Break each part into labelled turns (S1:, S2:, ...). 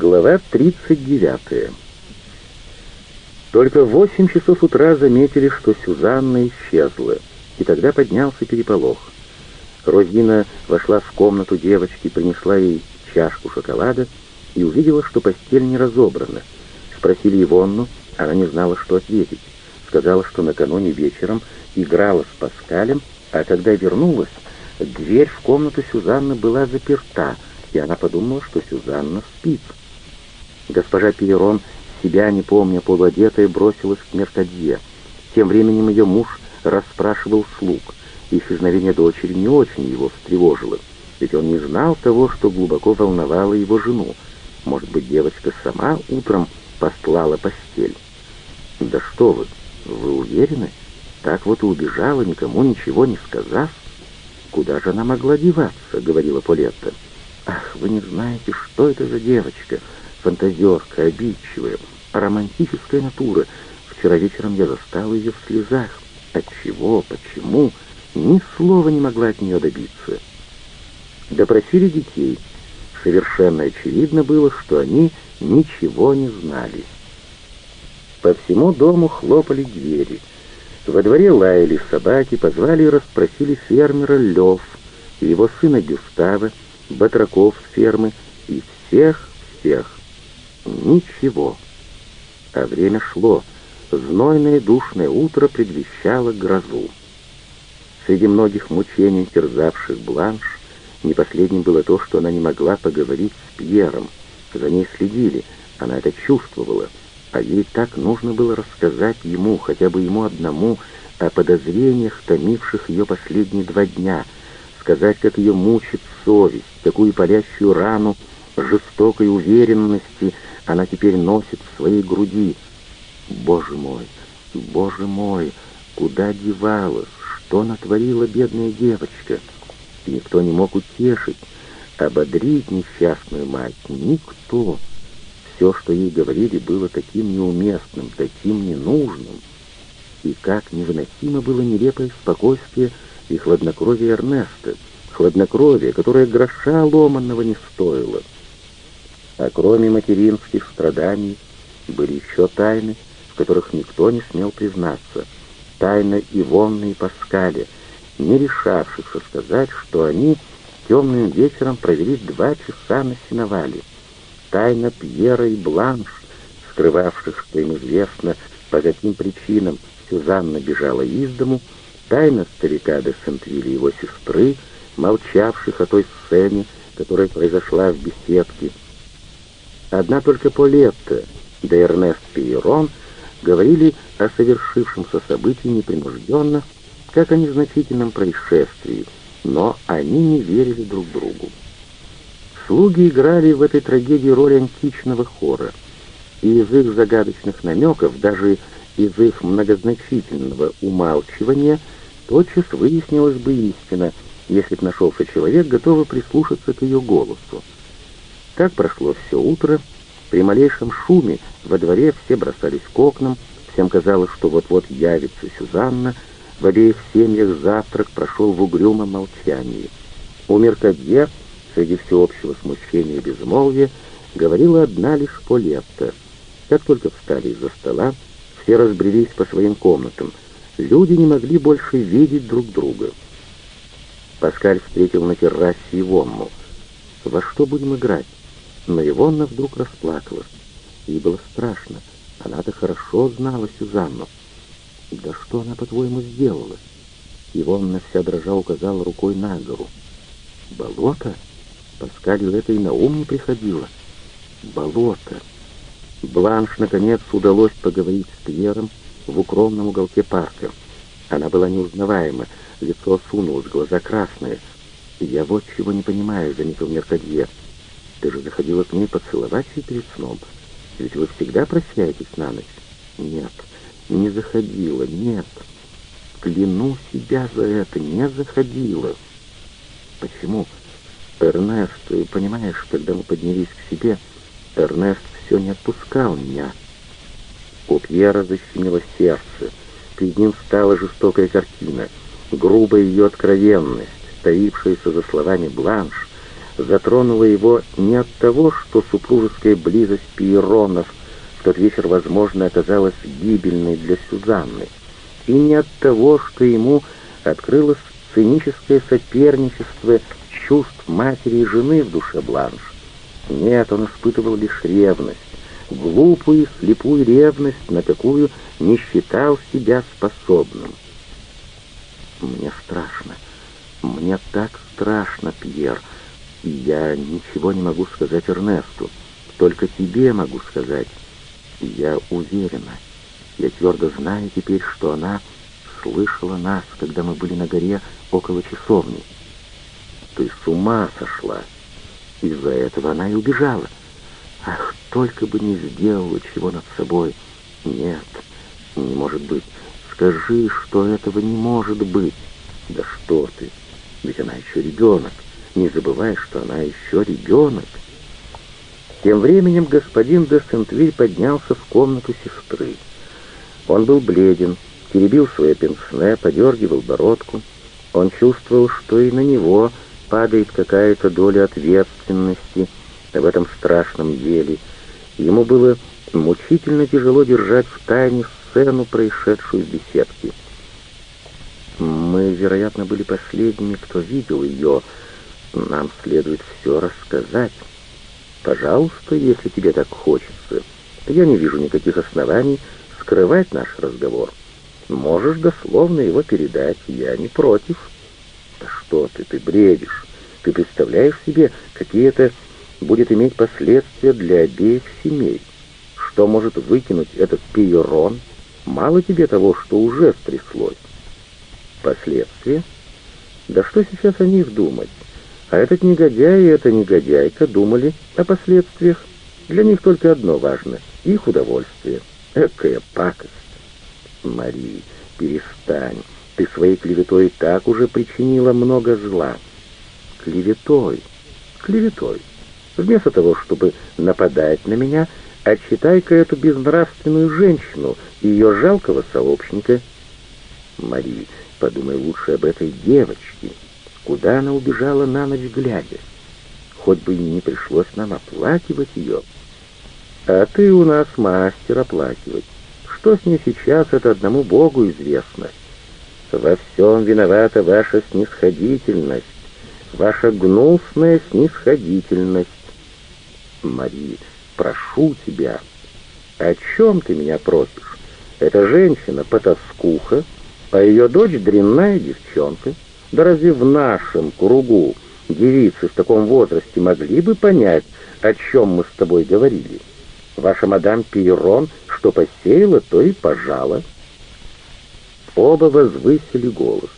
S1: Глава 39. Только в восемь часов утра заметили, что Сюзанна исчезла, и тогда поднялся переполох. Розина вошла в комнату девочки, принесла ей чашку шоколада и увидела, что постель не разобрана. Спросили Ивонну, она не знала, что ответить. Сказала, что накануне вечером играла с Паскалем, а когда вернулась, дверь в комнату Сюзанны была заперта, и она подумала, что Сюзанна спит. Госпожа Пьерон, себя не помня полуодетая, бросилась к Меркадье. Тем временем ее муж расспрашивал слуг. Исчезновение дочери не очень его встревожило, ведь он не знал того, что глубоко волновало его жену. Может быть, девочка сама утром постлала постель. «Да что вы, вы уверены? Так вот и убежала, никому ничего не сказав?» «Куда же она могла деваться?» — говорила Полетта. «Ах, вы не знаете, что это за девочка!» Фантазерка, обидчивая, романтическая натура. Вчера вечером я застал ее в слезах. Отчего, почему, ни слова не могла от нее добиться. Допросили детей. Совершенно очевидно было, что они ничего не знали. По всему дому хлопали двери. Во дворе лаяли собаки, позвали и расспросили фермера Лев его сына Гюстава, батраков с фермы и всех-всех. Ничего. А время шло. Знойное душное утро предвещало грозу. Среди многих мучений, терзавших Бланш, не последним было то, что она не могла поговорить с Пьером. За ней следили, она это чувствовала, а ей так нужно было рассказать ему, хотя бы ему одному, о подозрениях, томивших ее последние два дня, сказать, как ее мучит совесть, такую палящую рану жестокой уверенности, она теперь носит в своей груди. Боже мой, боже мой, куда девалась, что натворила бедная девочка? Никто не мог утешить, ободрить несчастную мать, никто. Все, что ей говорили, было таким неуместным, таким ненужным. И как невыносимо было нелепое спокойствие и хладнокровие Эрнеста, хладнокровие, которое гроша ломанного не стоило — а кроме материнских страданий были еще тайны, в которых никто не смел признаться. Тайна Ивонны и Паскаля, не решавшихся сказать, что они темным вечером провели два часа на сеновале. Тайна Пьера и Бланш, скрывавших, что им известно, по каким причинам Сюзанна бежала из дому, тайна старика де Сентвилля и его сестры, молчавших о той сцене, которая произошла в беседке, Одна только Полетта да Эрнест Пиерон говорили о совершившемся событии непринужденно, как о незначительном происшествии, но они не верили друг другу. Слуги играли в этой трагедии роль античного хора, и из их загадочных намеков, даже из их многозначительного умалчивания, тотчас выяснилась бы истина, если б нашелся человек, готовый прислушаться к ее голосу. Так прошло все утро. При малейшем шуме во дворе все бросались к окнам, всем казалось, что вот-вот явится Сюзанна. В обеих семьях завтрак прошел в угрюмом молчании. У Меркадье, среди всеобщего смущения и безмолвия, говорила одна лишь Полетта. Как только встали из-за стола, все разбрелись по своим комнатам. Люди не могли больше видеть друг друга. Паскаль встретил на террасе Ивонну. «Во что будем играть?» Но Ивонна вдруг расплакалась. Ей было страшно. Она-то хорошо знала Сюзанну. «Да что она, по-твоему, сделала?» Ивонна вся дрожа указала рукой на гору. «Болото?» Паскалю это и на ум не приходило. «Болото!» Бланш, наконец, удалось поговорить с Пьером в укромном уголке парка. Она была неузнаваема, лицо сунулось, глаза красные. «Я вот чего не понимаю», — заметил Меркадье. Ты же заходила к ней поцеловать ее перед сном. Ведь вы всегда прощаетесь на ночь. Нет, не заходила, нет. Кляну себя за это, не заходила. Почему? Эрнест, ты понимаешь, когда мы поднялись к себе, Эрнест все не отпускал меня. У Пьера защемило сердце. Перед ним стала жестокая картина, грубая ее откровенность, стоившаяся за словами Бланш, затронула его не от того, что супружеская близость Пиеронов в тот вечер, возможно, оказалась гибельной для Сюзанны, и не от того, что ему открылось циническое соперничество чувств матери и жены в душе Бланш. Нет, он испытывал лишь ревность, глупую, слепую ревность, на какую не считал себя способным. «Мне страшно, мне так страшно, Пьер, я ничего не могу сказать Эрнесту, только тебе могу сказать. Я уверена, я твердо знаю теперь, что она слышала нас, когда мы были на горе около часовни. Ты с ума сошла. Из-за этого она и убежала. Ах, только бы не сделала чего над собой. Нет, не может быть. Скажи, что этого не может быть. Да что ты, ведь она еще ребенок. Не забывай, что она еще ребенок. Тем временем господин де Сентвиль поднялся в комнату сестры. Он был бледен, теребил свое пенсне, подергивал бородку. Он чувствовал, что и на него падает какая-то доля ответственности в этом страшном деле. Ему было мучительно тяжело держать в тайне сцену, происшедшую в беседке. Мы, вероятно, были последними, кто видел ее. Нам следует все рассказать. Пожалуйста, если тебе так хочется. Я не вижу никаких оснований скрывать наш разговор. Можешь дословно его передать, я не против. Да что ты, ты бредишь. Ты представляешь себе, какие это будет иметь последствия для обеих семей? Что может выкинуть этот пиерон? Мало тебе того, что уже стряслось. Последствия? Да что сейчас о них думать? А этот негодяй и эта негодяйка думали о последствиях. Для них только одно важно — их удовольствие. Экая пакость. Мари, перестань. Ты своей клеветой так уже причинила много зла. Клеветой, клеветой. Вместо того, чтобы нападать на меня, отчитай-ка эту безнравственную женщину и ее жалкого сообщника. Мари, подумай лучше об этой девочке. Куда она убежала на ночь глядя? Хоть бы и не пришлось нам оплакивать ее. А ты у нас мастер оплакивать. Что с ней сейчас, это одному Богу известно. Во всем виновата ваша снисходительность, ваша гнусная снисходительность. Мари, прошу тебя, о чем ты меня просишь? Эта женщина потаскуха, а ее дочь дрянная девчонка. Да разве в нашем кругу девицы в таком возрасте могли бы понять, о чем мы с тобой говорили? Ваша мадам Пирон что посеяла, то и пожала. Оба возвысили голос.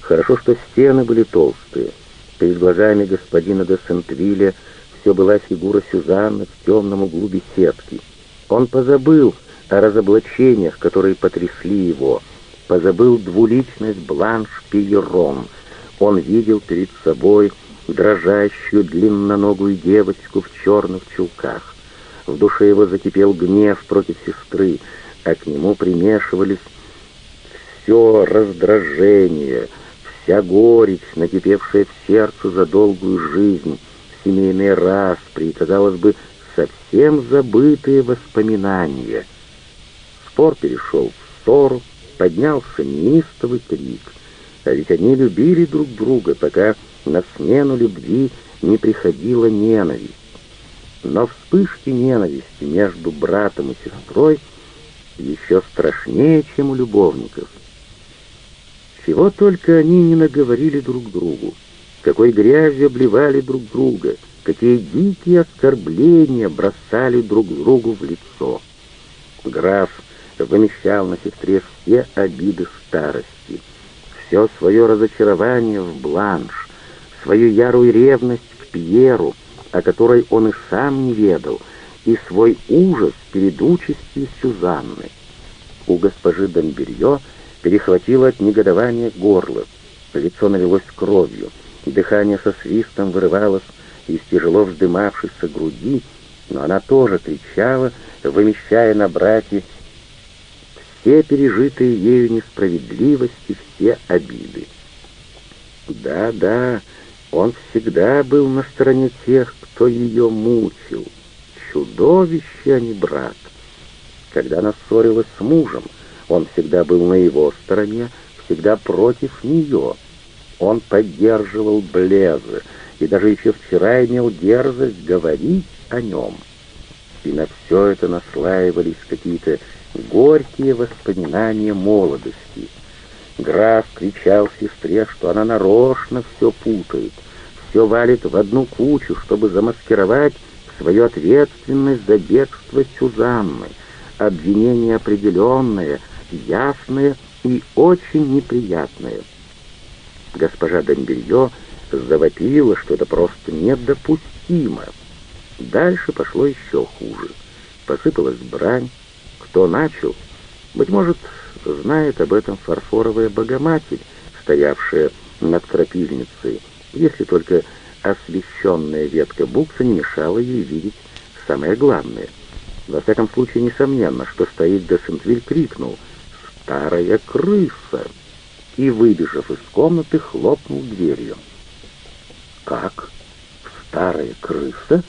S1: Хорошо, что стены были толстые. Перед глазами господина де Сентвилля все была фигура Сюзанны в темном углу беседки. Он позабыл о разоблачениях, которые потрясли его, позабыл двуличность Бланш Пиерон. Он видел перед собой дрожащую длинноногую девочку в черных чулках. В душе его закипел гнев против сестры, а к нему примешивались все раздражение, вся горечь, накипевшая в сердце за долгую жизнь, семейные распри, казалось бы, совсем забытые воспоминания. Спор перешел в ссору, поднялся неистовый крик. А ведь они любили друг друга, пока на смену любви не приходила ненависть. Но вспышки ненависти между братом и сестрой еще страшнее, чем у любовников. Чего только они не наговорили друг другу, какой грязью обливали друг друга, какие дикие оскорбления бросали друг другу в лицо. Граф вымещал на сестре все обиды старости, все свое разочарование в бланш, свою ярую ревность к Пьеру, о которой он и сам не ведал, и свой ужас перед участью Сюзанны. У госпожи Домберье перехватило от негодования горло, лицо налилось кровью, дыхание со свистом вырывалось из тяжело вздымавшейся груди, но она тоже кричала, вымещая на брате все пережитые ею несправедливости, все обиды. Да, да, Он всегда был на стороне тех, кто ее мучил. Чудовище, а не брат. Когда она ссорилась с мужем, он всегда был на его стороне, всегда против нее. Он поддерживал Блеза и даже еще вчера имел дерзость говорить о нем. И на все это наслаивались какие-то горькие воспоминания молодости. Граф кричал сестре, что она нарочно все путает, все валит в одну кучу, чтобы замаскировать свою ответственность за бегство Сюзанны, обвинение определенное, ясное и очень неприятное. Госпожа Домбелье завопила, что это просто недопустимо. Дальше пошло еще хуже. Посыпалась брань. Кто начал? Быть может, знает об этом фарфоровая богоматерь, стоявшая над крапивницей, если только освещенная ветка букса не мешала ей видеть самое главное. Во всяком случае, несомненно, что стоит де Сентвиль крикнул «Старая крыса!» и, выбежав из комнаты, хлопнул дверью. «Как? Старая крыса?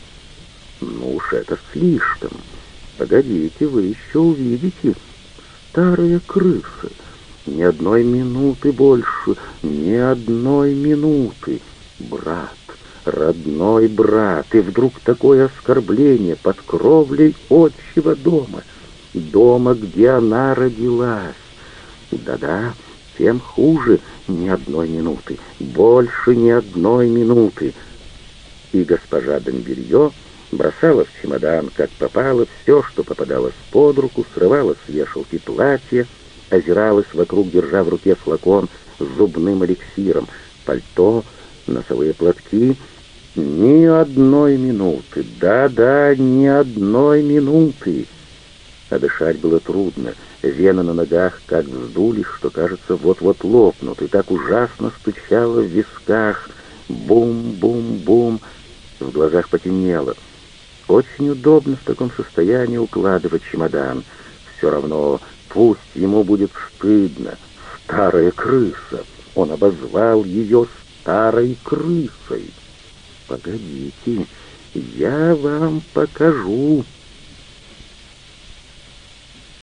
S1: Ну уж это слишком. Погодите, вы еще увидите. Старая крыса. Ни одной минуты больше, ни одной минуты. Брат, родной брат, и вдруг такое оскорбление под кровлей отчего дома, дома, где она родилась. Да-да, тем хуже, ни одной минуты, больше ни одной минуты. И госпожа Домбелье бросала в чемодан, как попало, все, что попадалось под руку, срывала с вешалки платье, озиралась вокруг, держа в руке флакон с зубным эликсиром, пальто, носовые платки. Ни одной минуты, да-да, ни одной минуты. А дышать было трудно, вены на ногах как вздулись, что, кажется, вот-вот лопнут, и так ужасно стучало в висках. Бум-бум-бум, в глазах потемнело. Очень удобно в таком состоянии укладывать чемодан. Все равно пусть ему будет стыдно. Старая крыса. Он обозвал ее старой крысой. «Погодите, я вам покажу»,